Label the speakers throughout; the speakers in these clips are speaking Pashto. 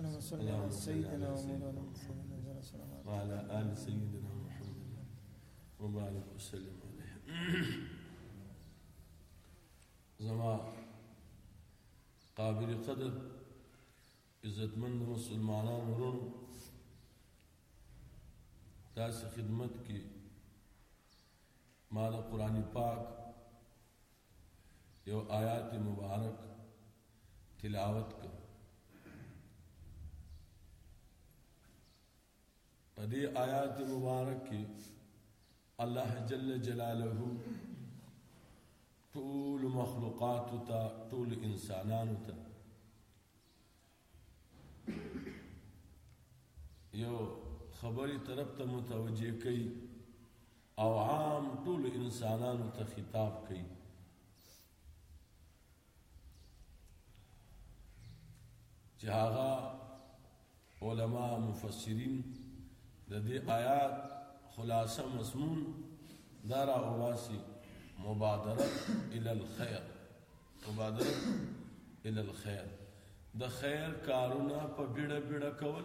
Speaker 1: اللهم صل على سيدنا
Speaker 2: ومولانا محمد
Speaker 1: وعلى آل سيدنا محمد وبارك وسلم عليه زما قابل قدر عزتمند مسلمانان ورونو تاسو خدمت کې ما د قران پاک یو آیات مبارک تلاوت کړ په دې آیات مبارک کې الله جل جلاله ټول مخلوقات ته ټول انسانانو ته یو خبري طرف ته متوجه کوي او عام ټول انسانانو ته خطاب کوي چې هغه علما مفسرین د دې آیات خلاصه مضمون دارا اواسي مبادره الى الخير مبادره الى الخير د خیر کارونه په بیړه بیړه کول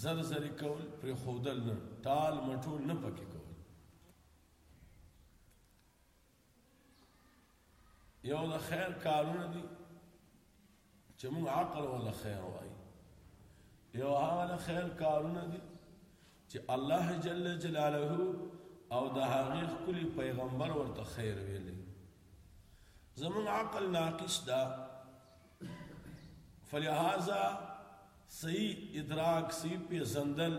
Speaker 1: زر زر کول پر خودل نه ټال مټول نه پکې کول یو د خیر کارونه دي چې موږ عقل ولا خیر وای یو هغه خیر کارونه دي چې الله جل جلاله او د هغه خپل پیغمبر ورته خیر ویلي زمون عقل ناقص ده فلهذا صحیح ادراک سی په زندل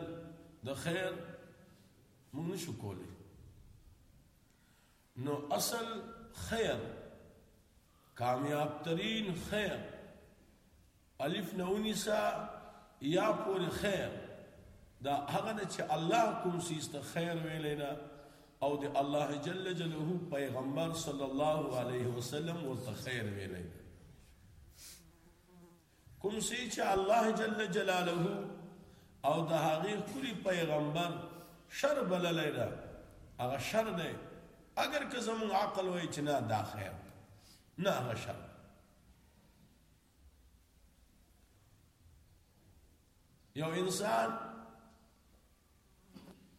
Speaker 1: د خیر موږ نشو کولای نو اصل خیر کامیاب ترین خیر الف نه ونیسا یا پورې خیر دا هغه نه چې الله کوم سیست خیر ویلې نه او د الله جل جلاله پیغمبر صلی الله علیه وسلم ورته خیر ویلې کوم څه چې الله جل جلاله او د هغه خوري پیغمبر شر بللی ده هغه شر دی اگر که زموږ عقل وای چې نه دا خیر نه هغه شر یو انسان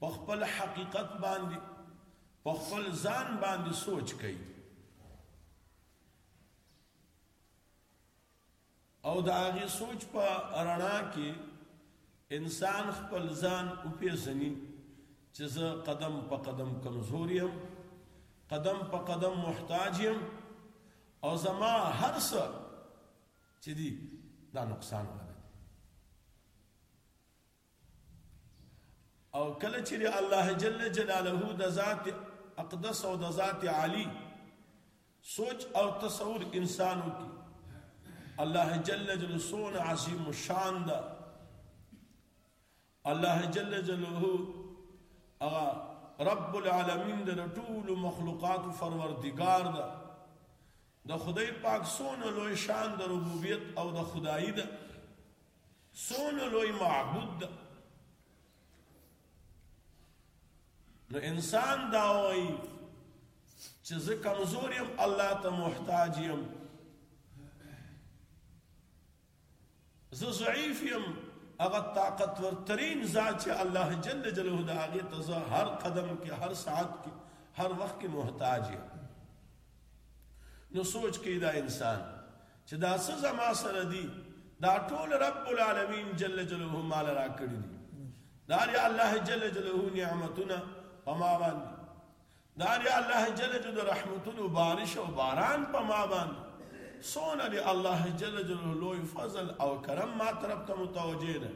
Speaker 1: په خپل حقیقت باندې په خپل ځان باندې سوچ کوي او د هغې سوچ په رڼا کې انسان خپل ځان وپېژني چې زه قدم په قدم کمزور یم قدم په قدم محتاج یم او زما هر څه چې دي دا نقصان لري او کله چې الله جل جلاله د ذات اقدس او د ذات عالی سوچ او تصور انسانو کی الله جل جلاله سون عظیم شان دا الله جل جلاله اغا رب العالمین د ټول مخلوقات فروردگار دا د خدای پاک سون لوی شان د ربوبیت او د خدای دا سونه لوی معبود ده نو انسان دا وایي چې زه کمزور یم الله ته محتاج یم زه ضعیف یم هغه طاقتور ترین ذات چې الله جل جلاله د هغه ته هر قدم کې هر ساعت کې هر وخت کې محتاج یم نو سوچ کوي دا انسان چې دا څه زما سره دي دا ټول رب العالمین جل جلاله مال را کړی دي دا دی الله جل جلاله نعمتونه په ما باندې دا دی الله جل جلاله رحمتونو بارش او باران په ما باندې سونه دی الله جل جلاله لوی فضل او کرم ما طرف ته متوجه ده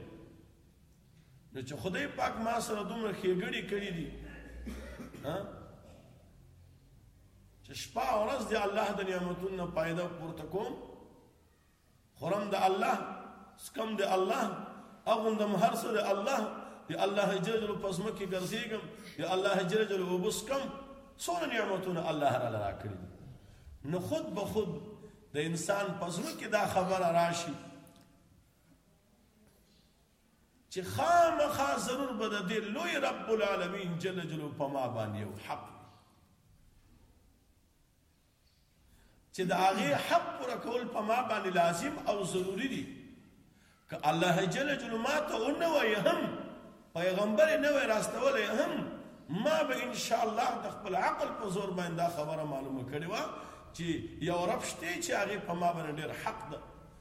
Speaker 1: نو چې خدای پاک ما سره دومره ښېګړې کړې دي چې شپه ورځ د الله د نعمتونو نه پایده پورته کوم خورم د الله سکم د الله اغوندم هر څه د الله د الله جل جلاله په سم کې ګرځېږم د الله جل جلاله وبس کم څونه نعمتونه الله را لرا کړی نو خود به خود د انسان په سم کې دا خبره راشي چې خامخا ضرور به د دې لوی رب العالمین جل جلاله په ما باندې یو حق وي چې د هغه حق پر کول په ما باندې لازم او ضروری دي که الله جل جلاله ما ته ونه وای هم پیغمبر نه وای راستول هم ما به ان شاء الله د خپل عقل په زور باندې خبره معلومه کړې و چې یو رب شته چې هغه په ما باندې ډېر حق ده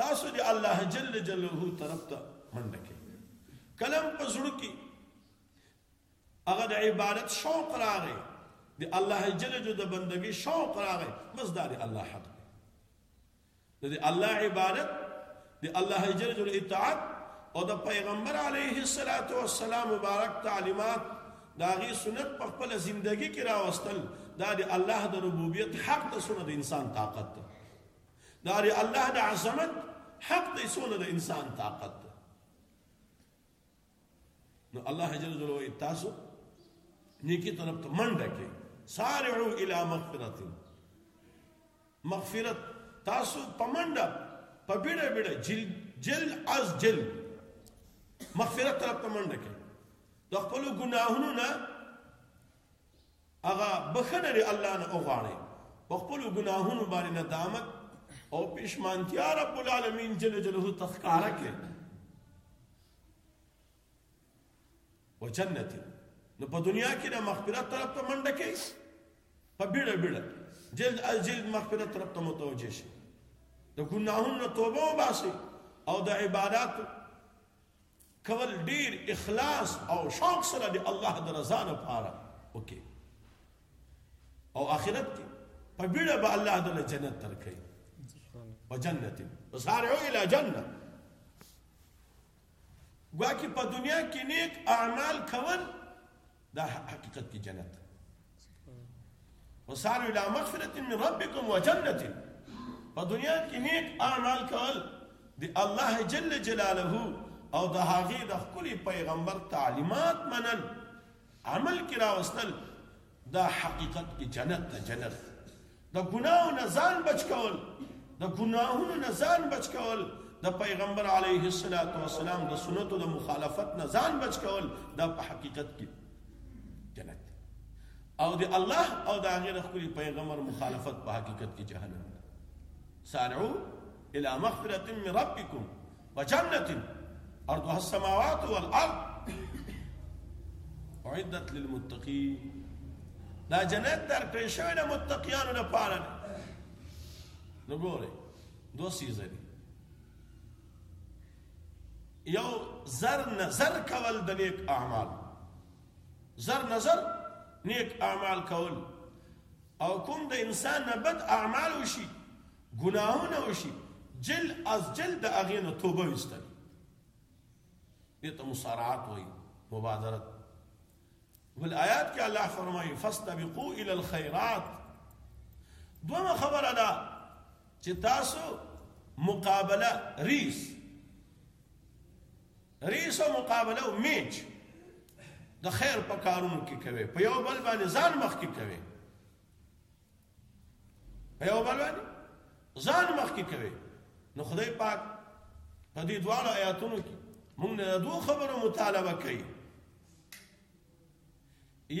Speaker 1: تاسو دې الله جل جلاله طرف ته منډه کړئ کلم په زړه کې هغه د عبادت شوق راغی د الله جل جلاله د بندګۍ شوق راغی بس دا د الله حق دی د الله عبادت د الله جل جلاله اطاعت او د پیغمبر علیه الصلاۃ والسلام مبارک تعلیمات دا غي سنت په خپل ژوندۍ کې راوستل دا د الله د ربوبیت حق ته سنت انسان طاقت ده دا د الله د عظمت حق دی څونه د انسان طاقت ده نو الله جل جلاله وایي تاسو نیکی طرف ته منډه کې سارعو الی مغفرت مغفرت تاسو په منډه په بیړه بیړه جل جل از جل مغفرت طرف ته منډه کې د خپل ګناهونو نه هغه بخنه لري الله نه وغواړي په خپل ګناهونو باندې ندامت او پښمانتیا رب العالمین جل جلاله تخکاره کې او جنت نو په دنیا کې د مغفرت طرف ته منډه کوي په بیړه بیړه جلد از جلد مغفرت طرف ته متوجه شي د ګناهونو توبه وباسي او د عبادت کول ډیر اخلاص او شوق سره دی الله د رضا نه پاره اوکي او اخرت کې په بیړه به الله د جنت تر کوي په جنت وسارعو الى جنت ګواکې په دنیا کې نیک اعمال کول دا حقیقت کې جنت وسارو الى مغفرت من ربكم وجنت په دنیا کې نیک اعمال کول دی الله جل جلاله او د هغه د خپل پیغمبر تعلیمات منل عمل کې راوستل دا حقیقت کې جنت ته جنت د ګناو نه ځان بچ کول د ګناهونو نه ځان بچ کول د پیغمبر علیه الصلاۃ والسلام د سنتو د مخالفت نه ځان بچ کول دا په حقیقت کې جنت او د الله او د هغه خپل پیغمبر مخالفت په حقیقت کې جهنم سارعو الى مغفرة من ربكم وجنت ارضها السماوات والارض اعدت للمتقين دا جنت در کړی شوی د متقیانو لپاره نو ګوره دوه سیزه دي یو زر نظر کول د نیک اعمال زر نظر نیک اعمال کول او کوم د انسان نه بد اعمال وشي ګناهونه وشي جل از جل د هغې نه توبه وستل دې ته مصارعات وایي مبادرت بل آیات کې الله فرمایي فاستبقوا الى الخيرات دوه خبره ده چې تاسو مقابله ریس ریس او مقابله او میچ د خیر په کارونو کې کوي په یو بل باندې ځان مخ کې کوي یو بل باندې ځان مخ کې کوي نو خدای پاک په دې دواړو آیاتونو کې موږ نه دوه خبرو مطالبه کوي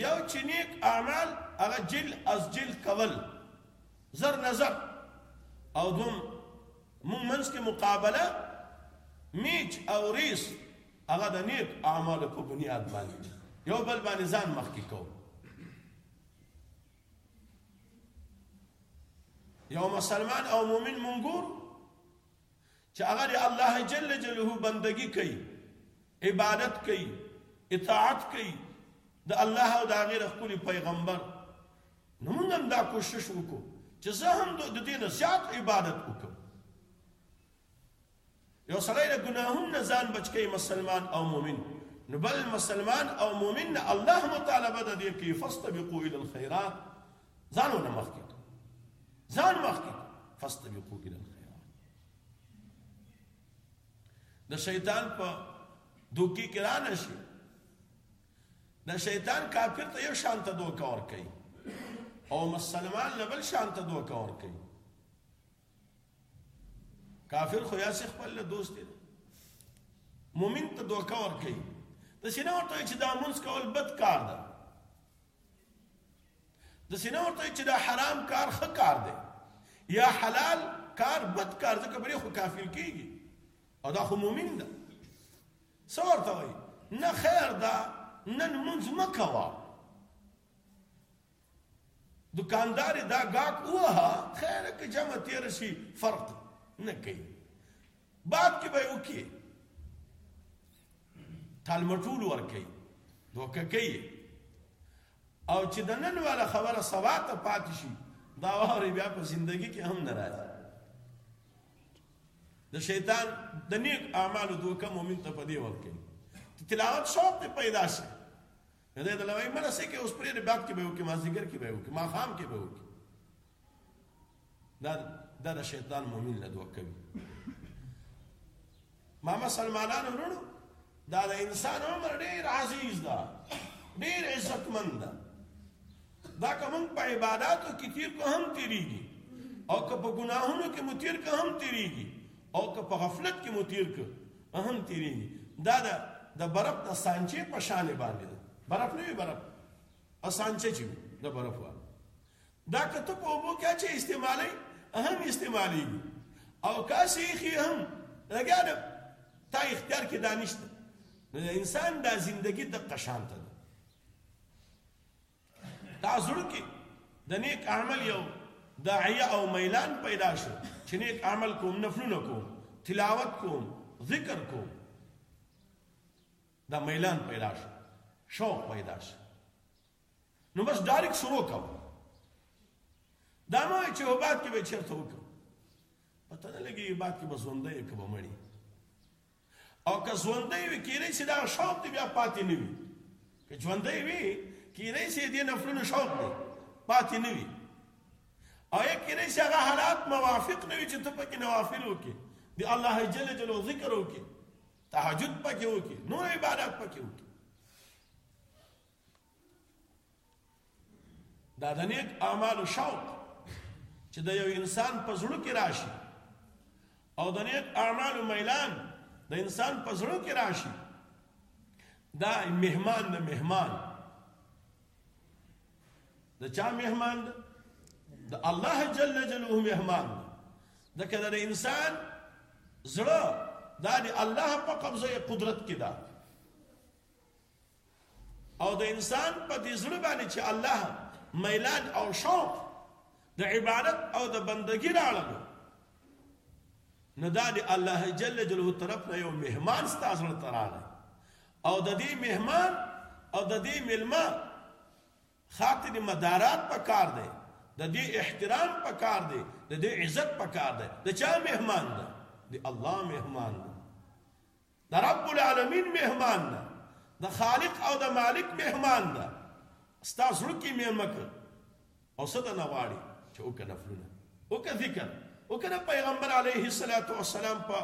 Speaker 1: یو چې نیک اعمال هغه جل از جل کول زر نظر او دوم موږ منځ کې مقابله میچ او ریس هغه د نیک اعمالو په بنیاد باندې یو بل باندې ځان مخکې کوو یو مسلمان او مؤمن مونږور چې هغه دی الله جل جلاله بندگی کوي عبادت کوي اطاعت کوي د الله او د هغه خپل پیغمبر نو موږ هم دا کوشش وکړو چې زه هم د دې نه زیات عبادت وکړم یو سړی د ګناهونو نه ځان بچ کوي مسلمان او مؤمن نو بل مسلمان او مؤمن نه الله مطالبه د دې کې فاستبقوا الى الخيرات ځان ونه مخ کې ځان مخ کې فاستبقوا الى الخيرات د شیطان په دوکي کې را نشي د شیطان کافر ته یو شان ته دوکا ور کوي او مسلمان له بل شان ته دوکا ور کوي کافر خو یا شیخ خپل دوست دی مؤمن ته دوکا ور کوي د سینه ورته چې دا منځ کول بد کار ده د سینه ورته چې دا حرام کار ښه کار دی یا حلال کار بد کار ځکه بری خو کافر کیږي او دا خو مؤمن ده څه ورته وایي نه خیر ده نن منځ مه کوه دکاندار دا گاک اوه خیر که جمع تیر شي فرق نه کوي بعد کې به وکي تالمټول ور کوي دوکه کوي او چې د نن والا خبره سبا ته پاتې شي دا واره بیا په زندگی کې هم نه راځي د شیطان د نیک اعمالو دوکه مؤمن ته پدې ور کوي تلاوت شوق پیدا شي نه دی دلوي مړه سي کې اوس پرې باب کې به وکي مازیګر کې به وکي ماخام کې به وکي دا دا د شیطان مؤمن له دوه کوي ما مسلمانانو ورونو دا د انسان عمر ډیر عزیز ده ډیر عزتمند ده دا کوم په عبادتو کې تیر کو هم تیریږي او که په ګناهونو کې متیر که هم تیریږي او که په غفلت کې متیر که هم تیریږي دا د د برف د سانچې په شان باندې ده برف نه وي برف او سانچه چې د برف وه دا کته په اوبو کې چې استعمالي هم استعمالي او کاسي خي هم لګاله تا اختیار کې دانشته نو انسان دا زندگی د قشانته ده تا زړه کې د نیک عمل یو داعیه او میلان پیدا شو چې نیک عمل کوم نفلونه کوم تلاوت کوم ذکر کوم دا میلان پیدا شو شوق پیدا شو نو بس ډایرک شروع کوم دا نو چې وبات کې به چیرته وکم پته نه لګي وبات کې بس وندې کوم مړی او که ژوندی وي کېدای شي دغه شوق دې بیا پاتې نه وي که ژوندی وي کېدای شي دې نفلونو شوق دې پاتې نه وي او یا کېدای شي هغه حالات موافق نه وي چې ته پکې نوافل وکړې د الله جل جلاله ذکر وکړې تهجد پکې وکړې نور عبادت پکې وکړې دا د نیک اعمالو شوق چې د یو انسان په زړه کې راشي او د نیک اعمالو میلان د انسان په زړه کې راشي دا مهمان نه مهمان د چا مهمان ده د الله جل جلاله مهمان ده د کله د انسان زړه دا د الله په قبضه قدرت کې ده او د انسان په دې زړه باندې چې الله میلان او شوق د عبادت او د بندګی راړلو نو دا د الله جل جلاله طرف نه یو مهمان ستاسو ته راغی او د دې مهمان او د دې ملما خاطر مدارات پکار دی د دې احترام پکار دی د دې عزت پکار دی د چا مهمان ده د الله مهمان ده د رب العالمین مهمان ده د خالق او د مالک مهمان ده ستا زړه کې مېلمه کړ او څه درنه غواړي چې وکړه نفلونه وکړه ذکر وکړه پیغمبر علیه الصلاۃ والسلام په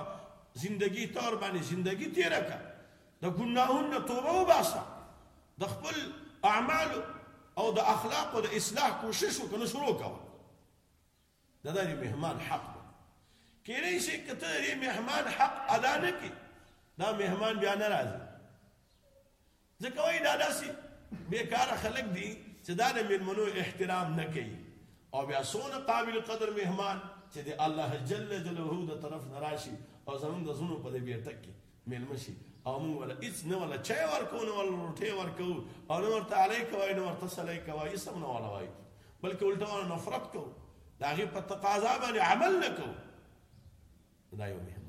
Speaker 1: زندگی تور باندې زندگی تیر کړه د ګناهونو توبه وباسه د خپل اعمال او د اخلاق او د اصلاح کوشش وکړه شروع کړه دا د دې مهمان حق دی کېدای شي که ته د دې مهمان حق ادا نه کړې دا مهمان بیا نه راځي ځکه وایي دا داسې بېکاره خلک دي چې دا د مېلمنو احترام نه کوي او بیا څونه قابل قدر مهمان چې د الله جل جلاله د طرف نه راشي او زمونږ د زړونو په دې بیرته کې مېلمه شي او موږ ولا هیڅ نه ولا چای ورکو نه ولا روټي ورکو او نه ورته علی کوي نه ورته سلای کوي هیڅ هم نه ولا وایي بلکې الټا ولا نفرت کو دا غي په تقاضا باندې عمل نه کو دا یو مهمه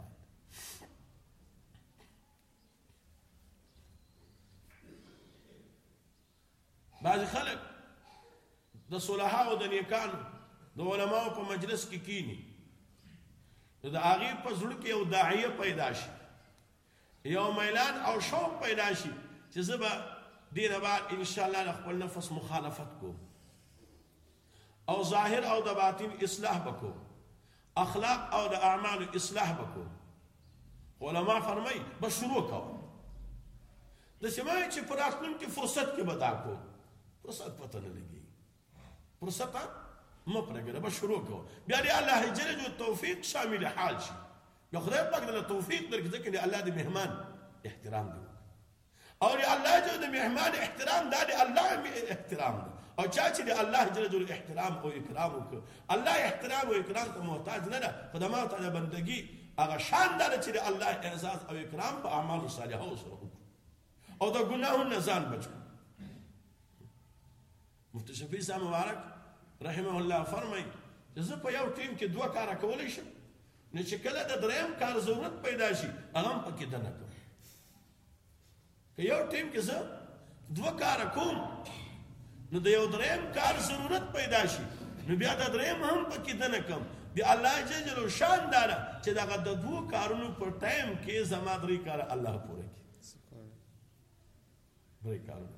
Speaker 1: بعضې خلک د صلحا او د نیکانو د علماو په مجلس کې کینی نو د هغې په زړه کې یو داعیه پیدا شي یو میلان او شوق پیدا شي چې زه به دې نه بعد انشاءالله د خپل نفس مخالفت کوم او ظاهر او د باطن اصلاح به کوم اخلاق او د اعمالو اصلاح به کوو خو علما فرمایي به شروع کوو د سمای چې په راتلونکي فرصت کې به دا کو فرصت پته نه لګي فرصت مه پرېږده به شروع کوو بیا دې الله جل جلاله توفیق شامل حال شي نو خدای پاک دې توفیق درکړي ځکه دې الله دې مهمان احترام دی او د الله جل د مهمان احترام دا د الله احترام ده او چا چې د الله جل جل احترام او اکرام وکړ الله احترام او اکرام ته محتاج نه ده خو د ما ته د بندګي هغه شان ده چې د الله اعزاز او اکرام په اعمال صالحو سره وکړو او د ګناهو نه ځان بچو مفتی شفیع صاحب مبارک رحمه الله فرمایي چې زه په یو ټیم کې دوه کار کولی شم نو چې کله د دریم کار ضرورت پیدا شي هغه هم پکې دنه کوم که یو ټیم کې زه دوه کار کوم نو د یو دریم کار ضرورت پیدا شي نو بیا د دریم هم پکې دنه کم بیا الله جل جلاله شان دار چې دا د دوه کارونو پر ټایم کې زما درې کار الله پوره کړي درې کارونه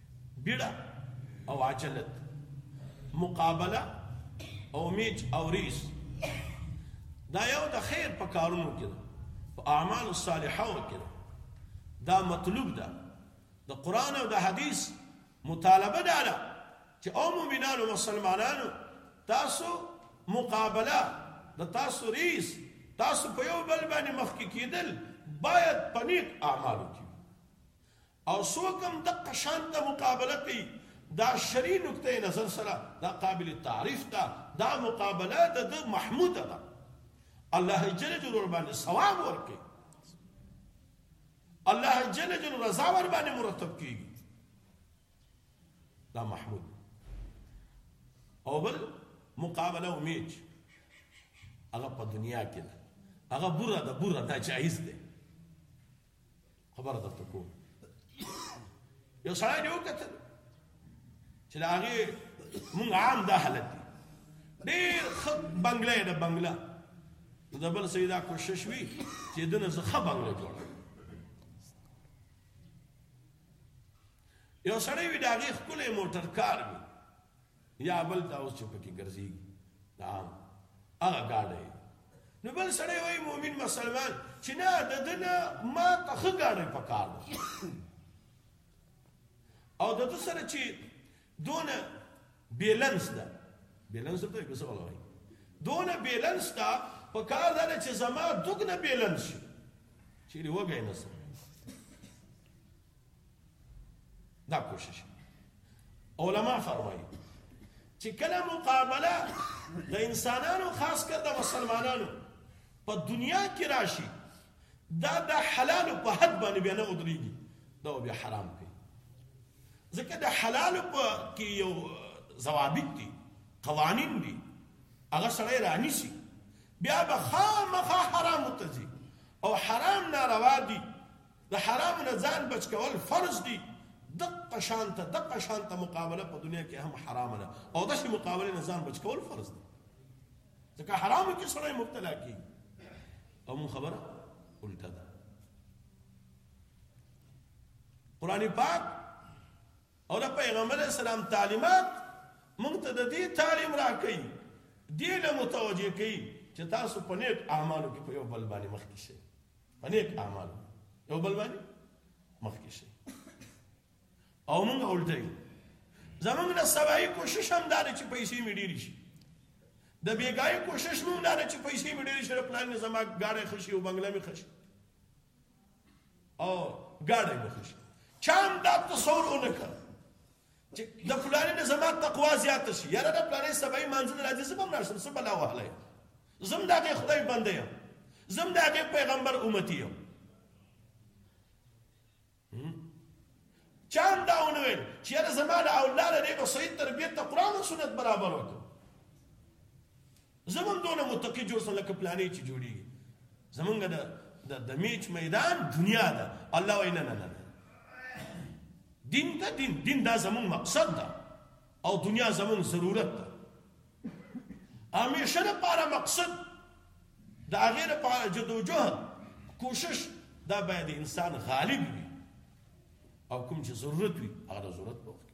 Speaker 1: بیړه او عجلت مقابله او میت او ریس دا یو د خیر په کارونو کې ده په اعمال الصالحه کې ده دا مطلوب ده د قران او د حدیث مطالبه ده ده چې او مؤمنانو مسلمانانو تاسو مقابله د تاسو ریس تاسو په یو بل باندې مخکې کېدل باید پنیک اعمالو کې او څوک هم دقه شان ته مقابله کوي دا شرعي نقطه نظر سره دا قابل تعریف ده دا مقابله د ده محموده ده الله جل جلاله ورباندې ثواب ورکړي الله جل جلاله رضا ور باندې مرتب کیږي دا محمود او بل مقابله امید هغه په دنیا کې ده هغه بره ده بره ده جایز ده خبره درته کوم یو سړی دی وکتل چې د هغې مونږ عام دا حالت دی ډېر ښه بنګله یې ده بنګله نو د بل سړي دا کوشش وي چې د نه څه ښه بنګله جوړه یو سړی وي د هغې ښکلی موټر کار وي یا بل ته اوس چې پکې ګرځېږي د عام هغه ګاډی دی نو بل سړی وایي مؤمن مسلمان چې نه د ده نه ما ته ښه ګاډی په کار ده او د ده سره چې دونه بیلنس ده بیلنس ته یې څه وایي دونه بیلنس ده په کار ده چې زما دوګنه بیلنس شي چیرې وګی نه سره دا کوشش علما فرمایي چې کله مقابله د انسانانو خاص کر د مسلمانانو په دنیا کې راشي دا د حلال په حد باندې بیا نه ودرېږي دا بیا حرام کوي ځکه د حلال په کې یو ضوابط دي قوانین دي هغه سړی رانیسي بیا به خامخا حرام ته ځي او حرام ناروا دي د حرام نه ځان بچ کول فرض دي دقه شانته دقه شانته مقابله په دنیا کې هم حرام ده او د شي مقابله نه ځان بچ کول فرض دي ځکه حرام کې سره مبتلا کی او مون خبره الټه ده قران پاک او د پیغمبر اسلام تعلیمات مونږ ته د دې تعلیم راکړي دې له متوجه کړي چې تاسو په نیک اعمالو کې په یو بل باندې مخکې شئ په نیک اعمال یو بل باندې مخکې شي او موږ الټه یو زمونږ د سبایي کوشش هم دا دی چې پیسې مې ډېرې شي د بیګای کوشش مو دا دی چې پیسې مې ډېرې شي د پلان مې زما ګاډی ښه شي او بنګله مې ښه شي او ګاډی مې ښه شي چا هم دا تصور ونه کړ چې د فلاني نه زما تقوا زیاته شي یاره د فلاني سبعي مانځل راځي زه به هم راشم څه بلا وهلی یم زه هم د هغې خدای بنده یم زه هم د هغې پیغمبر امتي یم چا هم دا ونه ویل چې یاره زما د اولاد دی نو صحیح تربیت ته قرآن او سنت برابر وکړه زمونږ دونه متقی جوړ سه لکه پلانې چې جوړیږي زمونږ د د د میچ میدان دنیا ده الله وینا نه نه دین ته دین دین دا زمون مقصد ده او دنیا زمون ضرورت ده همیشه لپاره مقصد د هغه لپاره جدوجهد کوشش دا باید انسان غالب وي او کوم چې ضرورت وي هغه ضرورت وکړي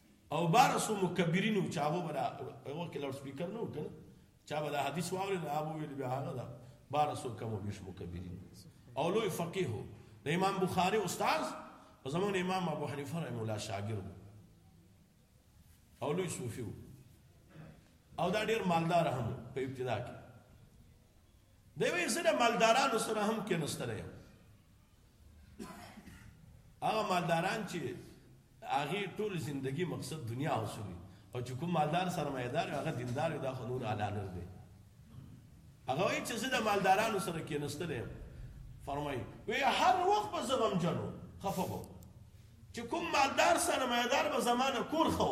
Speaker 1: او بار سو مکبرین چې هغه بلا هغه کې لاوډ سپیکر نه وکنه چا بلا حدیث واوري نه ابو ویل به هغه دا بار سو کوم بیش مکبرین او لوی فقيه هو د امام بخاری استاد په زمون امام ابو حنیفه رحم الله شاګرد او لوی صوفي وو او دا ډیر مالدار هم په ابتدا کې دی وی سره مالدارانو سره هم کې نستره هغه مالداران چې هغه ټول زندگی مقصد دنیا اوسولي او چې کوم مالدار سرمایدار هغه دیندار دا خنور اعلی نه دی هغه وایي چې زه د مالدارانو سره کېنستل یم فرمایي وی هر وخت به زه غمجن وم خفه وم چې کوم مالدار سرمایدار به زمانه کور خو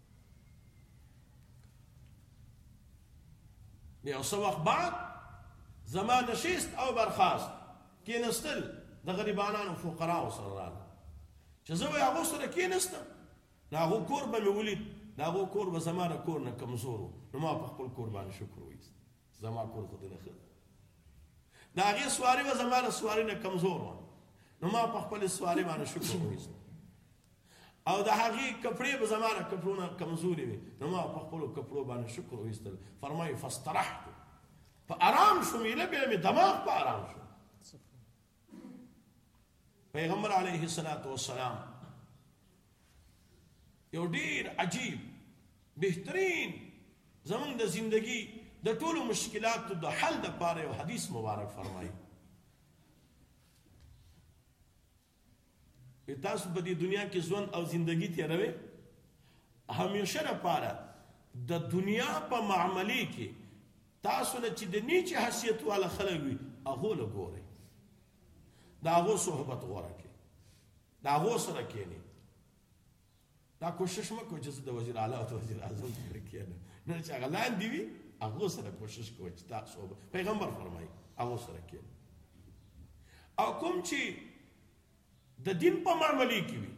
Speaker 1: د یو څه وخت بعد زما نشست او برخاست کېنستل د غریبانو فقراو سره راغله چې زه به هغو سره کېنستم نو هغو کور به مې ولید د هغو کور به زما د کور نه کمزور و نو ما په خپل کور باندې شکر وایست زما کور خو دنه ښه د هغې سواري به زما د سواري نه کمزور وه نو ما په خپل سواري باندې شکر وایست او د هغې کپړې به زما له کپړو نه کمزورې وې نو ما په خپلو کپړو باندې شکر وایستل فرمایي فاسترحت په ارام شوم ایله بیا مې دماغ په ارام شو پیغمبر علیه الصلاۃ والسلام یو ډیر عجیب بهترین زمون د زندگی د ټولو مشکلاتو د حل د پاره یو حدیث مبارک فرمایي که تاسو په دې دنیا کې ژوند او زندگی تیروي همیشه لپاره د دنیا په معاملې کې تاسو له چې د نیچه حیثیت والا خلک وي هغه له ګوري دا هغه صحبت غوړه کې دا هغه سره کېنی دا کوشش مه کوه چې زه د وزیر اعلی او د وزیر اعظم سره کېنم نه چې هغه لاندې وي هغو سره کوشش کوه چې تا صحبه پیغمبر فرمایي هغو سره کېنم او کوم چې د دین په معاملې کې وي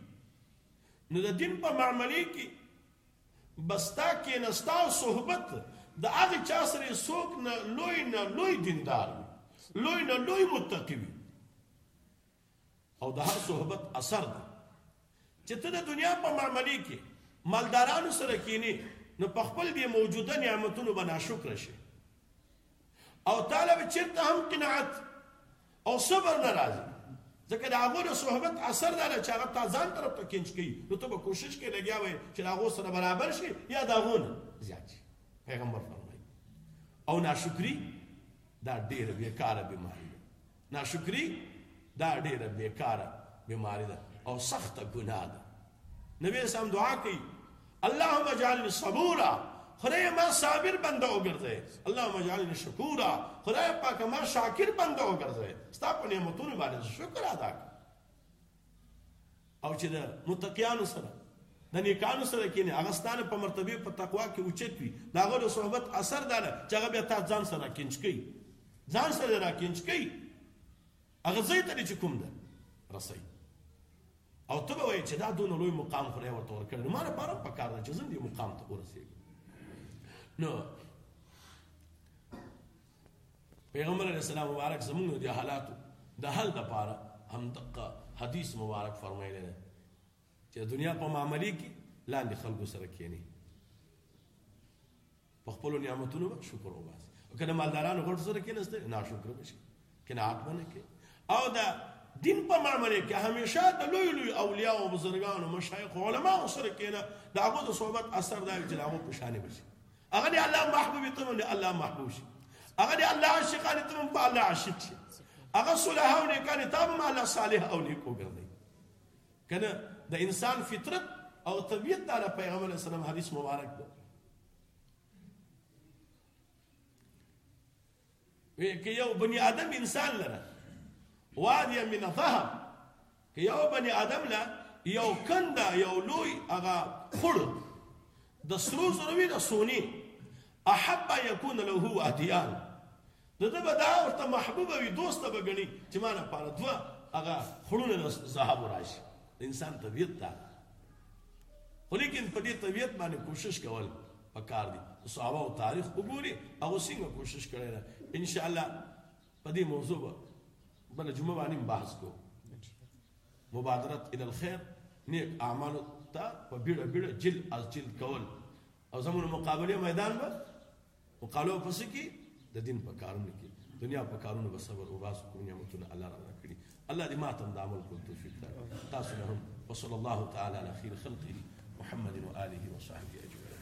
Speaker 1: نو د دین په معاملې کې بستا کې نستا او صحبت د هغه چا سره څوک نه لوی نه لوی دیندار لوی نه لوی متقی وي او د هر صحبت اثر ده چې ته د دنیا په معاملې کې مالدارانو سره کینی نو په خپل دې موجوده نعمتونو به ناشکر شي او طالب چرته هم قناعت او صبر نه راځي ځکه د هغه د صحبت اثر دا چې هغه تا ځان طرف ته کینچ کی نو ته به کوشش کې لګیا وای چې هغه سره برابر شي یا دا غونه زیات شي پیغمبر فرمایي او ناشکری دا ډیر بیکاره بیماری ناشکري دا ډېره بیکاره بیماری ده او سخته ګناه ده نبی اسلام دعا کوي اللهم اجعلني صبورا خدای ما صابر بنده وګرځي اللهم اجعلني شکورا خدای پاک ما شاکر بنده وګرځي ستا په نعمتونو باندې شکر ادا کړ او چې د متقیانو سره د نیکانو سره کینې هغه ستانه په مرتبه په تقوا کې اوچت وي دا غو د صحبت اثر دا چې هغه بیا تا ځان سره کینچ کوي ځان سره را کینچ کوي هغه زه ته چې کوم ده رسي او ته وایې چې دا دونه لوی مقام خدای ورته ورکړ نو ما لپاره په کار ده چې زه دې مقام ته ورسېږم نو پیغمبر علیه السلام مبارک زمونږ د حالاتو د حل لپاره هم دقه حدیث مبارک فرمایلی دی چې د دنیا په معاملې کې لاندې خلکو سره کینی په خپلو نعمتونو به شکر وباسي او که د مالدارانو غټو سره کیناسته ناشکره به شي قناعت به نه کوي او دا دین په معاملې کې همیشه د لوی لوی اولیاء او بزرګانو مشایخ علما سره کینه د هغو د صحبت اثر دا چې د هغو په شانې به شي هغه دی الله محبوب ته نو الله محبوب شي هغه دی الله عاشق علي ته په الله عاشق شي هغه صالح او نیکان ته هم الله صالح او نیک وګرځي کنه د انسان فطرت او طبيعت تعالی پیغمبر علیه السلام حدیث مبارک ده وی که یو بنی آدم انسان لره وادی من ذهب که یو بنی آدم له یو کنده یو لوی هغه خړ د سرو زرو وی د سونی احب یکون له هو اتیان د دې به دا ورته محبوب وي دوست به غني چې ما نه پاره دوه هغه خړونه زهاب راشي انسان طبيعت ده خو لیکن په دې طبیعت باندې کوشش کول پکار دي د صحابه او تاریخ وګوري هغه څنګه کوشش کړی ده ان شاء الله په دې موضوع به بل جمعه باندې بحث کو مبادرت الى الخير نیک اعمال ته په بیړه بیړه جل از جل کول او زموږ مقابله میدان به په قالو او په څه کې؟ د دين په کارونو کې دنيا په کارونو به صبر اوباسو کوم نعمتونه الله رانا کړي الله دې ماته هم د عمل کولو توفيق راکړي تاسو له هم وصلى الله تعالی علی خير خلقه محمد وآله وصحبه اجمعين